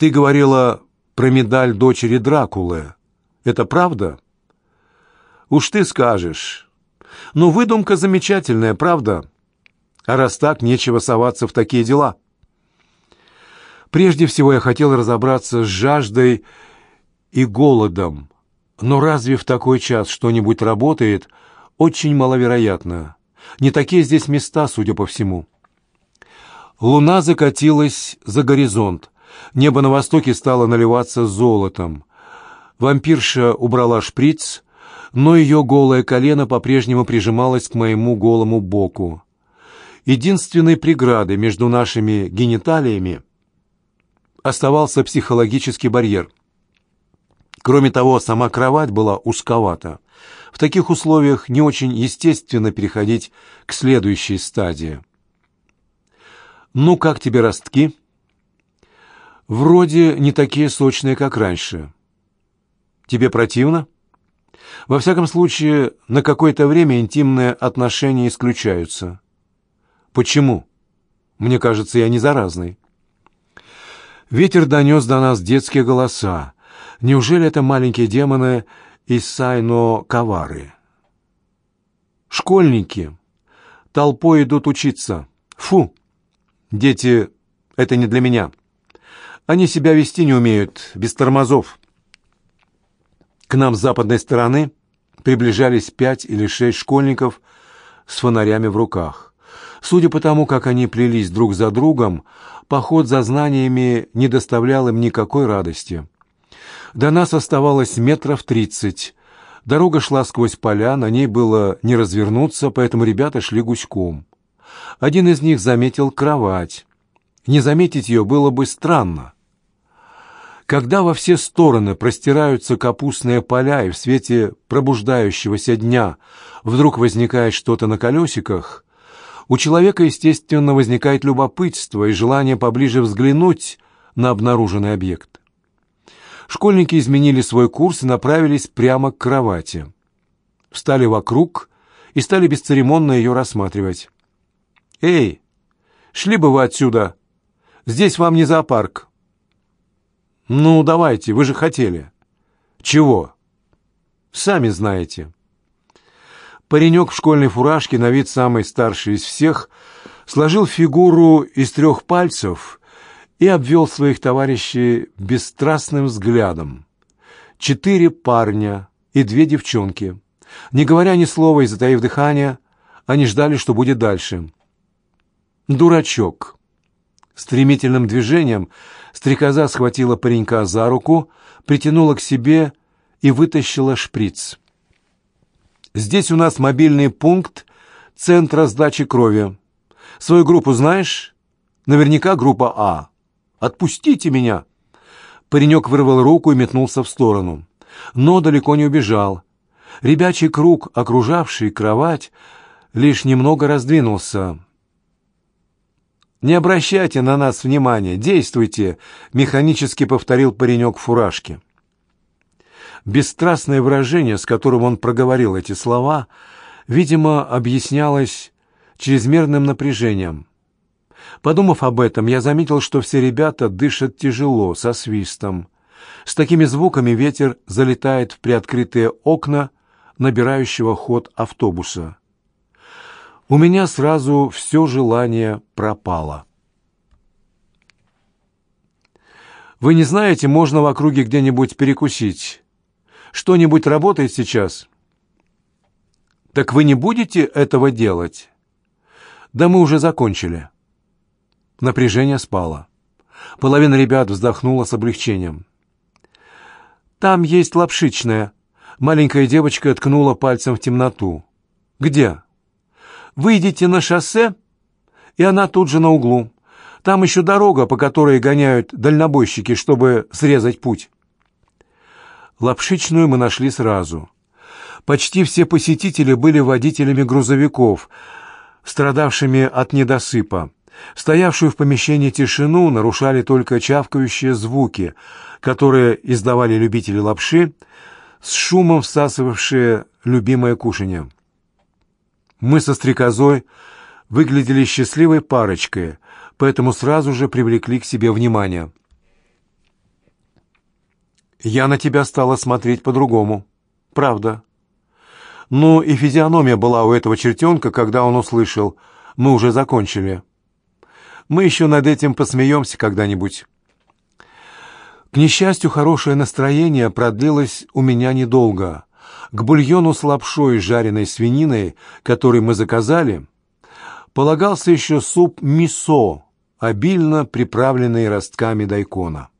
Ты говорила про медаль дочери Дракулы. Это правда? Уж ты скажешь. Ну, выдумка замечательная, правда? А раз так, нечего соваться в такие дела. Прежде всего я хотел разобраться с жаждой и голодом. Но разве в такой час что-нибудь работает? Очень маловероятно. Не такие здесь места, судя по всему. Луна закатилась за горизонт. Небо на востоке стало наливаться золотом. Вампирша убрала шприц, но ее голое колено по-прежнему прижималось к моему голому боку. Единственной преградой между нашими гениталиями оставался психологический барьер. Кроме того, сама кровать была узковата. В таких условиях не очень естественно переходить к следующей стадии. «Ну, как тебе ростки?» «Вроде не такие сочные, как раньше». «Тебе противно?» «Во всяком случае, на какое-то время интимные отношения исключаются». «Почему?» «Мне кажется, я не заразный». Ветер донес до нас детские голоса. Неужели это маленькие демоны из Сайно-Кавары? Школьники толпой идут учиться. Фу! Дети — это не для меня. Они себя вести не умеют, без тормозов. К нам с западной стороны приближались пять или шесть школьников с фонарями в руках. Судя по тому, как они плелись друг за другом, поход за знаниями не доставлял им никакой радости. До нас оставалось метров тридцать. Дорога шла сквозь поля, на ней было не развернуться, поэтому ребята шли гуськом. Один из них заметил кровать. Не заметить ее было бы странно. Когда во все стороны простираются капустные поля и в свете пробуждающегося дня вдруг возникает что-то на колесиках, у человека, естественно, возникает любопытство и желание поближе взглянуть на обнаруженный объект. Школьники изменили свой курс и направились прямо к кровати. Встали вокруг и стали бесцеремонно ее рассматривать. «Эй, шли бы вы отсюда! Здесь вам не зоопарк!» «Ну, давайте, вы же хотели!» «Чего?» «Сами знаете!» Паренек в школьной фуражке, на вид самый старший из всех, сложил фигуру из трех пальцев и обвел своих товарищей бесстрастным взглядом. Четыре парня и две девчонки. Не говоря ни слова и затаив дыхание, они ждали, что будет дальше. «Дурачок!» Стремительным движением стрекоза схватила паренька за руку, притянула к себе и вытащила шприц. «Здесь у нас мобильный пункт Центра сдачи крови. Свою группу знаешь? Наверняка группа А. Отпустите меня!» Паренек вырвал руку и метнулся в сторону. Но далеко не убежал. Ребячий круг, окружавший кровать, лишь немного раздвинулся. «Не обращайте на нас внимания, действуйте!» — механически повторил паренек в фуражке. Бесстрастное выражение, с которым он проговорил эти слова, видимо, объяснялось чрезмерным напряжением. Подумав об этом, я заметил, что все ребята дышат тяжело, со свистом. С такими звуками ветер залетает в приоткрытые окна набирающего ход автобуса. У меня сразу все желание пропало. Вы не знаете, можно в округе где-нибудь перекусить? Что-нибудь работает сейчас? Так вы не будете этого делать? Да мы уже закончили. Напряжение спало. Половина ребят вздохнула с облегчением. «Там есть лапшичная». Маленькая девочка ткнула пальцем в темноту. «Где?» «Выйдите на шоссе, и она тут же на углу. Там еще дорога, по которой гоняют дальнобойщики, чтобы срезать путь». Лапшичную мы нашли сразу. Почти все посетители были водителями грузовиков, страдавшими от недосыпа. Стоявшую в помещении тишину нарушали только чавкающие звуки, которые издавали любители лапши, с шумом всасывавшие любимое кушанье. Мы со стрекозой выглядели счастливой парочкой, поэтому сразу же привлекли к себе внимание. Я на тебя стала смотреть по-другому. Правда. Ну и физиономия была у этого чертенка, когда он услышал «Мы уже закончили». Мы еще над этим посмеемся когда-нибудь. К несчастью, хорошее настроение продлилось у меня недолго. К бульону с лапшой с жареной свининой, который мы заказали, полагался еще суп мисо, обильно приправленный ростками дайкона.